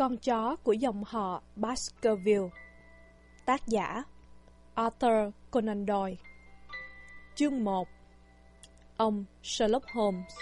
con chó của dòng họ Baskerville Tác giả Arthur Conan Doyle Chương 1 Ông Sherlock Holmes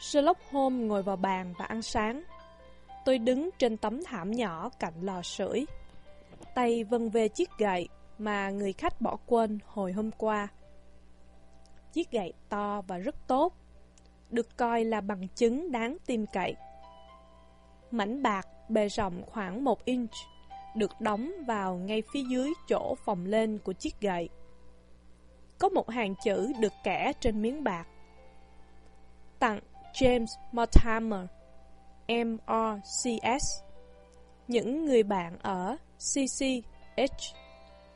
Sherlock Holmes ngồi vào bàn và ăn sáng. Tôi đứng trên tấm thảm nhỏ cạnh lò sưởi. Tay vân về chiếc gậy mà người khách bỏ quên hồi hôm qua. Chiếc gậy to và rất tốt, được coi là bằng chứng đáng tin cậy. Mảnh bạc bề rộng khoảng 1 inch, được đóng vào ngay phía dưới chỗ phòng lên của chiếc gậy. Có một hàng chữ được kẻ trên miếng bạc. Tặng James Mortimer, MRCS, những người bạn ở CCH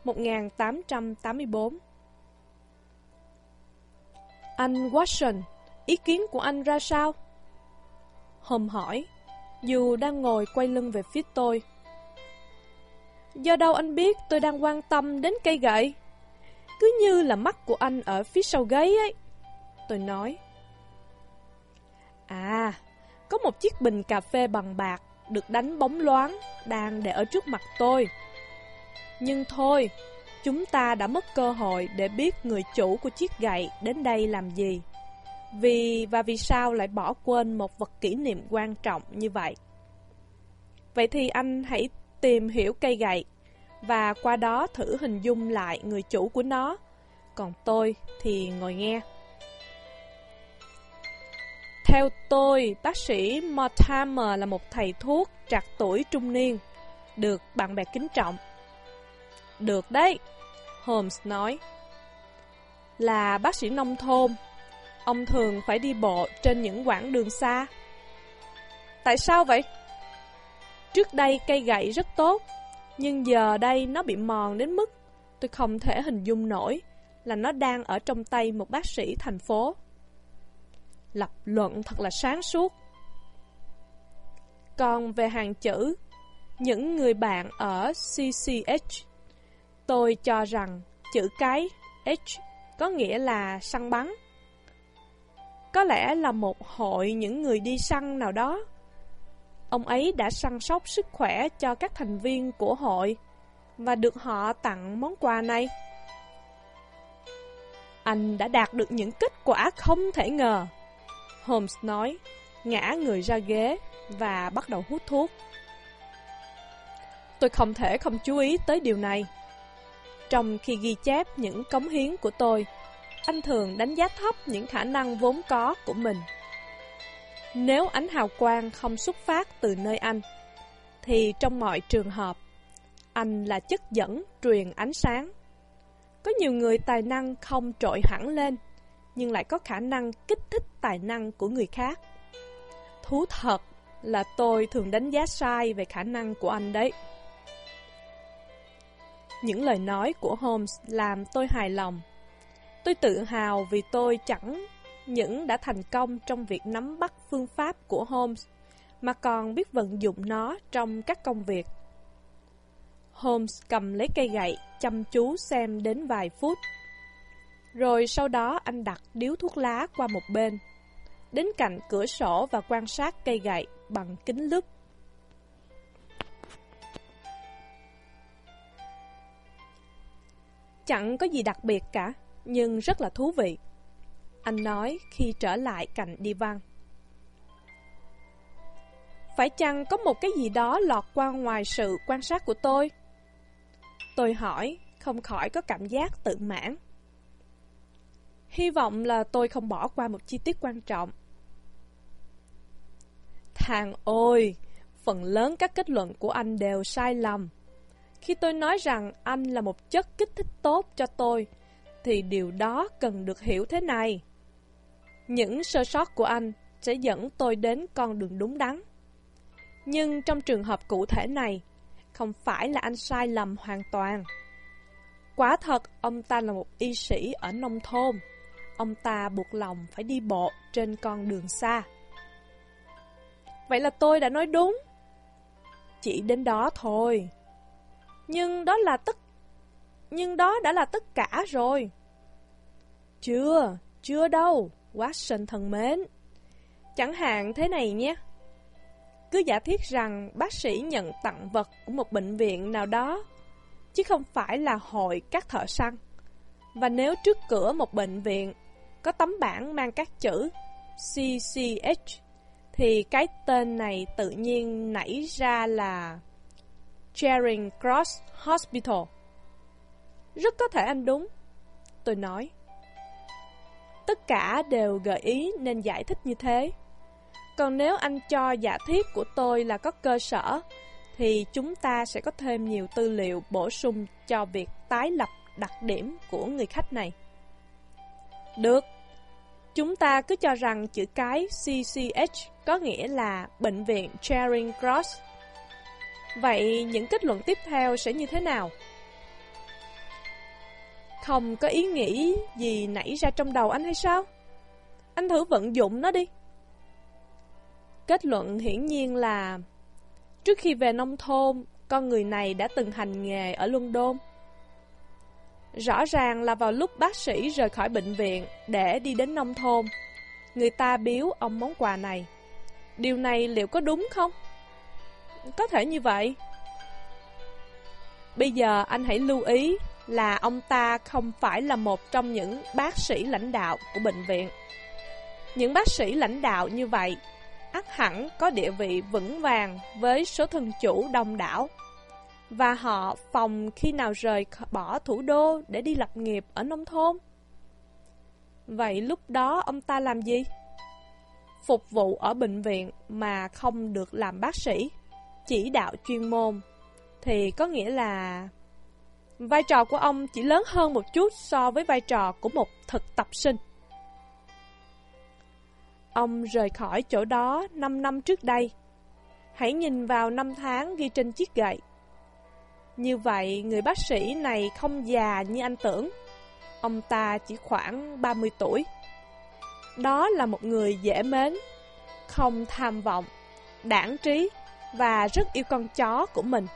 1884. Anh Watson, ý kiến của anh ra sao? Hôm hỏi, dù đang ngồi quay lưng về phía tôi. Do đâu anh biết tôi đang quan tâm đến cây gậy? Cứ như là mắt của anh ở phía sau gáy ấy. Tôi nói. À, có một chiếc bình cà phê bằng bạc được đánh bóng loáng đang để ở trước mặt tôi. Nhưng thôi, chúng ta đã mất cơ hội để biết người chủ của chiếc gậy đến đây làm gì. Vì và vì sao lại bỏ quên một vật kỷ niệm quan trọng như vậy. Vậy thì anh hãy tìm hiểu cây gậy và qua đó thử hình dung lại người chủ của nó. Còn tôi thì ngồi nghe. Theo tôi, bác sĩ Mortimer là một thầy thuốc trạc tuổi trung niên, được bạn bè kính trọng. Được đấy, Holmes nói. Là bác sĩ nông thôn, ông thường phải đi bộ trên những quãng đường xa. Tại sao vậy? Trước đây cây gậy rất tốt, nhưng giờ đây nó bị mòn đến mức tôi không thể hình dung nổi là nó đang ở trong tay một bác sĩ thành phố lập luận thật là sáng suốt. Còn về hàng chữ, những người bạn ở CCH, tôi cho rằng chữ cái H có nghĩa là săn bắn. Có lẽ là một hội những người đi săn nào đó. Ông ấy đã săn sóc sức khỏe cho các thành viên của hội và được họ tặng món quà này. Anh đã đạt được những kết quả không thể ngờ. Holmes nói, ngã người ra ghế và bắt đầu hút thuốc. Tôi không thể không chú ý tới điều này. Trong khi ghi chép những cống hiến của tôi, anh thường đánh giá thấp những khả năng vốn có của mình. Nếu ánh hào quang không xuất phát từ nơi anh, thì trong mọi trường hợp, anh là chất dẫn truyền ánh sáng. Có nhiều người tài năng không trội hẳn lên, nhưng lại có khả năng kích thích tài năng của người khác. Thú thật là tôi thường đánh giá sai về khả năng của anh đấy. Những lời nói của Holmes làm tôi hài lòng. Tôi tự hào vì tôi chẳng những đã thành công trong việc nắm bắt phương pháp của Holmes, mà còn biết vận dụng nó trong các công việc. Holmes cầm lấy cây gậy, chăm chú xem đến vài phút. Rồi sau đó anh đặt điếu thuốc lá qua một bên, đến cạnh cửa sổ và quan sát cây gậy bằng kính lúp. Chẳng có gì đặc biệt cả, nhưng rất là thú vị. Anh nói khi trở lại cạnh đi văn. Phải chăng có một cái gì đó lọt qua ngoài sự quan sát của tôi? Tôi hỏi, không khỏi có cảm giác tự mãn. Hy vọng là tôi không bỏ qua một chi tiết quan trọng. Thằng ôi, phần lớn các kết luận của anh đều sai lầm. Khi tôi nói rằng anh là một chất kích thích tốt cho tôi, thì điều đó cần được hiểu thế này. Những sơ sót của anh sẽ dẫn tôi đến con đường đúng đắn. Nhưng trong trường hợp cụ thể này, không phải là anh sai lầm hoàn toàn. Quả thật, ông ta là một y sĩ ở nông thôn ông ta buộc lòng phải đi bộ trên con đường xa. Vậy là tôi đã nói đúng. Chỉ đến đó thôi. Nhưng đó là tất nhưng đó đã là tất cả rồi. Chưa, chưa đâu, Watson thân mến. Chẳng hạn thế này nhé. cứ giả thiết rằng bác sĩ nhận tặng vật của một bệnh viện nào đó, chứ không phải là hội các thợ săn. Và nếu trước cửa một bệnh viện có tấm bảng mang các chữ CCH, thì cái tên này tự nhiên nảy ra là Charing Cross Hospital. Rất có thể anh đúng, tôi nói. Tất cả đều gợi ý nên giải thích như thế. Còn nếu anh cho giả thiết của tôi là có cơ sở, thì chúng ta sẽ có thêm nhiều tư liệu bổ sung cho việc tái lập đặc điểm của người khách này. Được, chúng ta cứ cho rằng chữ cái CCH có nghĩa là Bệnh viện Charing Cross. Vậy những kết luận tiếp theo sẽ như thế nào? Không có ý nghĩ gì nảy ra trong đầu anh hay sao? Anh thử vận dụng nó đi. Kết luận hiển nhiên là Trước khi về nông thôn, con người này đã từng hành nghề ở London. Rõ ràng là vào lúc bác sĩ rời khỏi bệnh viện để đi đến nông thôn, người ta biếu ông món quà này. Điều này liệu có đúng không? Có thể như vậy. Bây giờ anh hãy lưu ý là ông ta không phải là một trong những bác sĩ lãnh đạo của bệnh viện. Những bác sĩ lãnh đạo như vậy ắt hẳn có địa vị vững vàng với số thân chủ đông đảo. Và họ phòng khi nào rời bỏ thủ đô để đi lập nghiệp ở nông thôn. Vậy lúc đó ông ta làm gì? Phục vụ ở bệnh viện mà không được làm bác sĩ, chỉ đạo chuyên môn, thì có nghĩa là vai trò của ông chỉ lớn hơn một chút so với vai trò của một thực tập sinh. Ông rời khỏi chỗ đó 5 năm trước đây. Hãy nhìn vào năm tháng ghi trên chiếc gậy. Như vậy, người bác sĩ này không già như anh tưởng. Ông ta chỉ khoảng 30 tuổi. Đó là một người dễ mến, không tham vọng, đảng trí và rất yêu con chó của mình.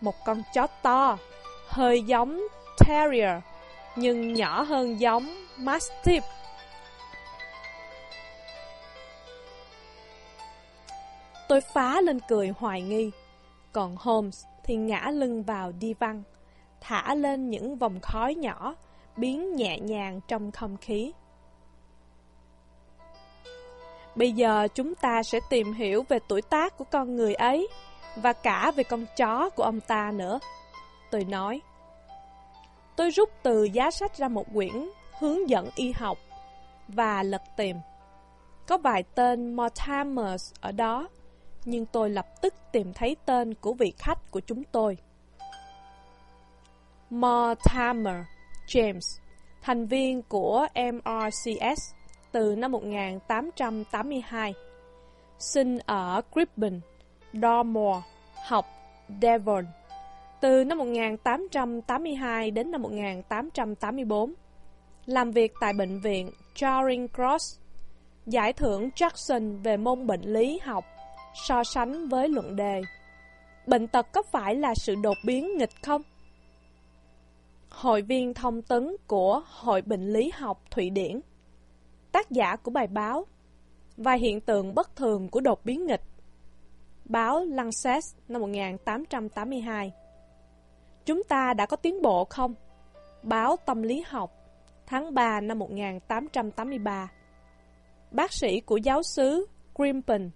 Một con chó to, hơi giống Terrier, nhưng nhỏ hơn giống Mastiff. Tôi phá lên cười hoài nghi. Còn Holmes thì ngã lưng vào đi văn, thả lên những vòng khói nhỏ, biến nhẹ nhàng trong không khí. Bây giờ chúng ta sẽ tìm hiểu về tuổi tác của con người ấy và cả về con chó của ông ta nữa. Tôi nói. Tôi rút từ giá sách ra một quyển hướng dẫn y học và lật tìm. Có vài tên Mortimers ở đó nhưng tôi lập tức tìm thấy tên của vị khách của chúng tôi. Mortimer James, thành viên của MRCS từ năm 1882, sinh ở Crippen, Dartmoor, học Devon, từ năm 1882 đến năm 1884, làm việc tại bệnh viện Charing Cross, giải thưởng Jackson về môn bệnh lý học so sánh với luận đề. Bệnh tật có phải là sự đột biến nghịch không? Hội viên thông tấn của Hội Bệnh lý học Thụy Điển Tác giả của bài báo Và hiện tượng bất thường của đột biến nghịch Báo Lancet năm 1882 Chúng ta đã có tiến bộ không? Báo Tâm lý học Tháng 3 năm 1883 Bác sĩ của giáo sứ Grimpen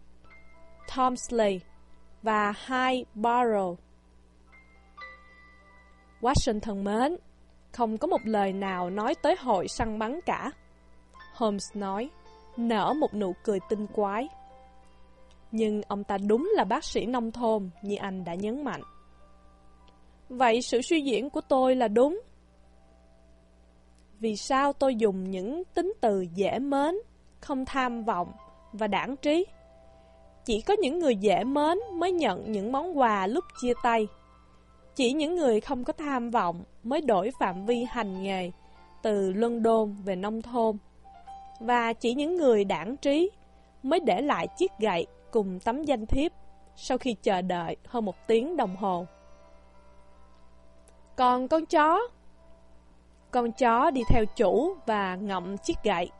Tomsley và hai Barrow. Washington thân mến, không có một lời nào nói tới hội săn bắn cả. Holmes nói, nở một nụ cười tinh quái. Nhưng ông ta đúng là bác sĩ nông thôn, như anh đã nhấn mạnh. Vậy sự suy diễn của tôi là đúng. Vì sao tôi dùng những tính từ dễ mến, không tham vọng và đảng trí? Chỉ có những người dễ mến mới nhận những món quà lúc chia tay. Chỉ những người không có tham vọng mới đổi phạm vi hành nghề từ London về nông thôn. Và chỉ những người đảng trí mới để lại chiếc gậy cùng tấm danh thiếp sau khi chờ đợi hơn một tiếng đồng hồ. Còn con chó? Con chó đi theo chủ và ngậm chiếc gậy.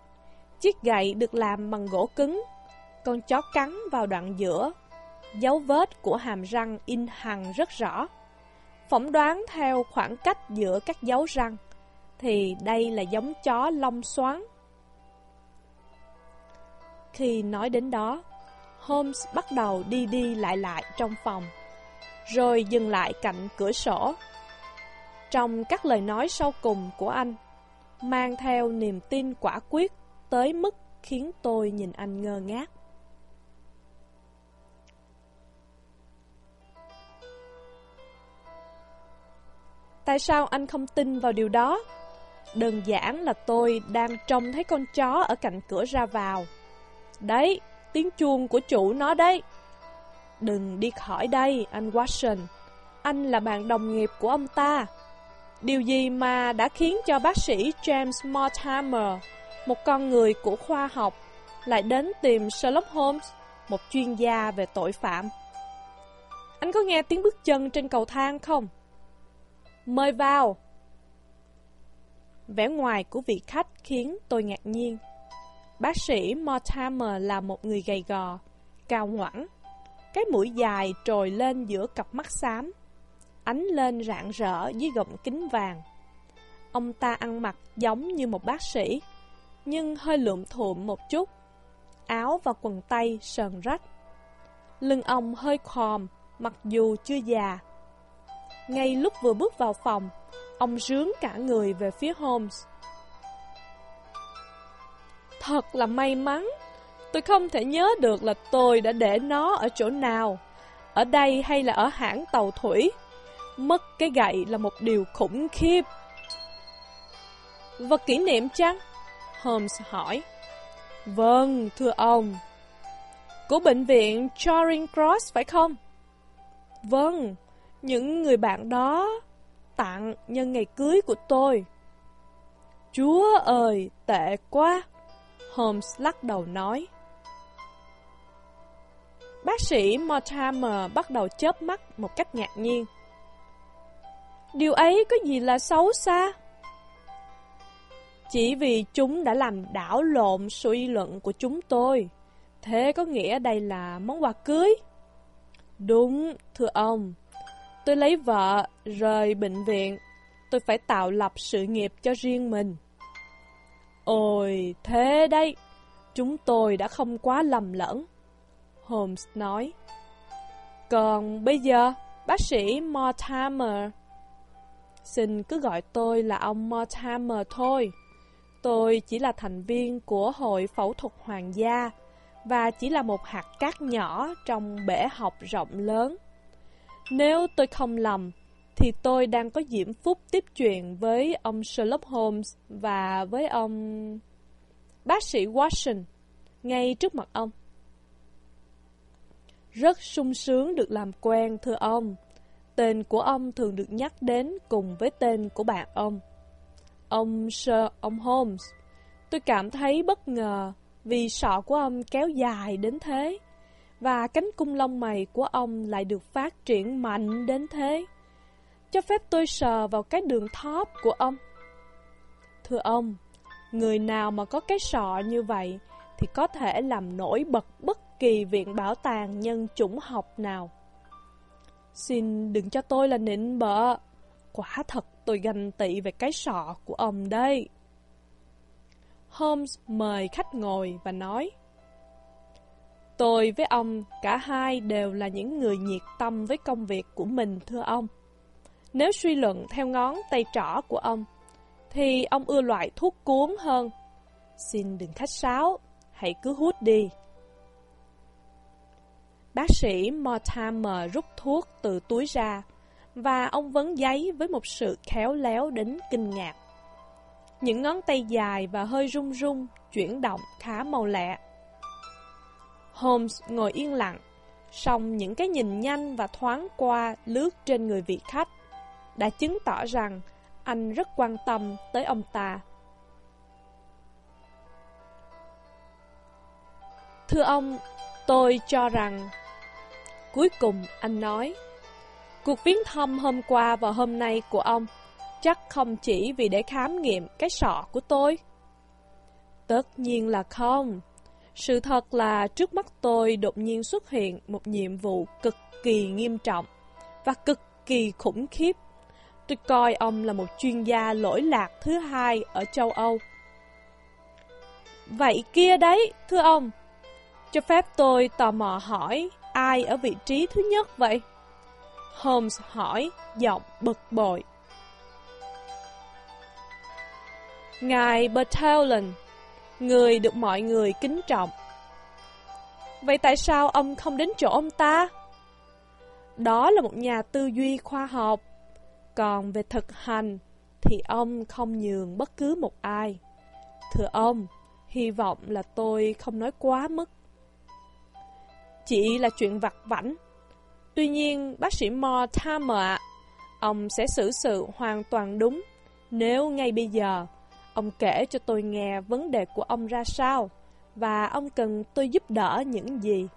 Chiếc gậy được làm bằng gỗ cứng con chó cắn vào đoạn giữa dấu vết của hàm răng in hằn rất rõ. Phỏng đoán theo khoảng cách giữa các dấu răng, thì đây là giống chó lông xoắn. Khi nói đến đó, Holmes bắt đầu đi đi lại lại trong phòng, rồi dừng lại cạnh cửa sổ. Trong các lời nói sau cùng của anh, mang theo niềm tin quả quyết tới mức khiến tôi nhìn anh ngơ ngác. Tại sao anh không tin vào điều đó? Đơn giản là tôi đang trông thấy con chó ở cạnh cửa ra vào. Đấy, tiếng chuông của chủ nó đấy. Đừng đi khỏi đây, anh Watson. Anh là bạn đồng nghiệp của ông ta. Điều gì mà đã khiến cho bác sĩ James Mortimer, một con người của khoa học, lại đến tìm Sherlock Holmes, một chuyên gia về tội phạm? Anh có nghe tiếng bước chân trên cầu thang không? Mời vào! Vẻ ngoài của vị khách khiến tôi ngạc nhiên. Bác sĩ Mortimer là một người gầy gò, cao ngoẳng. Cái mũi dài trồi lên giữa cặp mắt xám, ánh lên rạng rỡ dưới gọng kính vàng. Ông ta ăn mặc giống như một bác sĩ, nhưng hơi lượm thụm một chút. Áo và quần tây sờn rách. Lưng ông hơi khòm, mặc dù chưa già. Ngay lúc vừa bước vào phòng, ông rướng cả người về phía Holmes. Thật là may mắn, tôi không thể nhớ được là tôi đã để nó ở chỗ nào, ở đây hay là ở hãng tàu thủy. Mất cái gậy là một điều khủng khiếp. Vật kỷ niệm chăng? Holmes hỏi. Vâng, thưa ông. Của bệnh viện Charing Cross phải không? Vâng, những người bạn đó tặng nhân ngày cưới của tôi. Chúa ơi, tệ quá! Holmes lắc đầu nói. Bác sĩ Mortimer bắt đầu chớp mắt một cách ngạc nhiên. Điều ấy có gì là xấu xa? Chỉ vì chúng đã làm đảo lộn suy luận của chúng tôi. Thế có nghĩa đây là món quà cưới? Đúng, thưa ông. Tôi lấy vợ, rời bệnh viện. Tôi phải tạo lập sự nghiệp cho riêng mình. Ôi, thế đây, chúng tôi đã không quá lầm lẫn. Holmes nói. Còn bây giờ, bác sĩ Mortimer. Xin cứ gọi tôi là ông Mortimer thôi. Tôi chỉ là thành viên của Hội Phẫu thuật Hoàng gia và chỉ là một hạt cát nhỏ trong bể học rộng lớn. Nếu tôi không lầm, thì tôi đang có diễm phúc tiếp chuyện với ông Sherlock Holmes và với ông... Bác sĩ Watson, ngay trước mặt ông. Rất sung sướng được làm quen, thưa ông. Tên của ông thường được nhắc đến cùng với tên của bạn ông. Ông Sir, ông Holmes. Tôi cảm thấy bất ngờ vì sọ của ông kéo dài đến thế và cánh cung lông mày của ông lại được phát triển mạnh đến thế. Cho phép tôi sờ vào cái đường thóp của ông. Thưa ông, người nào mà có cái sọ như vậy thì có thể làm nổi bật bất kỳ viện bảo tàng nhân chủng học nào. Xin đừng cho tôi là nịnh bợ. Quả thật tôi ganh tị về cái sọ của ông đây. Holmes mời khách ngồi và nói Tôi với ông, cả hai đều là những người nhiệt tâm với công việc của mình, thưa ông. Nếu suy luận theo ngón tay trỏ của ông, thì ông ưa loại thuốc cuốn hơn. Xin đừng khách sáo, hãy cứ hút đi. Bác sĩ Mortimer rút thuốc từ túi ra, và ông vấn giấy với một sự khéo léo đến kinh ngạc. Những ngón tay dài và hơi rung rung, chuyển động khá màu lẹ. Holmes ngồi yên lặng, song những cái nhìn nhanh và thoáng qua lướt trên người vị khách đã chứng tỏ rằng anh rất quan tâm tới ông ta. Thưa ông, tôi cho rằng... Cuối cùng anh nói, cuộc viếng thăm hôm qua và hôm nay của ông chắc không chỉ vì để khám nghiệm cái sọ của tôi. Tất nhiên là không. Sự thật là trước mắt tôi đột nhiên xuất hiện một nhiệm vụ cực kỳ nghiêm trọng và cực kỳ khủng khiếp. Tôi coi ông là một chuyên gia lỗi lạc thứ hai ở châu Âu. Vậy kia đấy, thưa ông, cho phép tôi tò mò hỏi ai ở vị trí thứ nhất vậy? Holmes hỏi, giọng bực bội. Ngài Bertillon, người được mọi người kính trọng. Vậy tại sao ông không đến chỗ ông ta? Đó là một nhà tư duy khoa học. Còn về thực hành thì ông không nhường bất cứ một ai. Thưa ông, hy vọng là tôi không nói quá mức. Chỉ là chuyện vặt vảnh. Tuy nhiên, bác sĩ Mortimer ạ, ông sẽ xử sự hoàn toàn đúng nếu ngay bây giờ ông kể cho tôi nghe vấn đề của ông ra sao và ông cần tôi giúp đỡ những gì.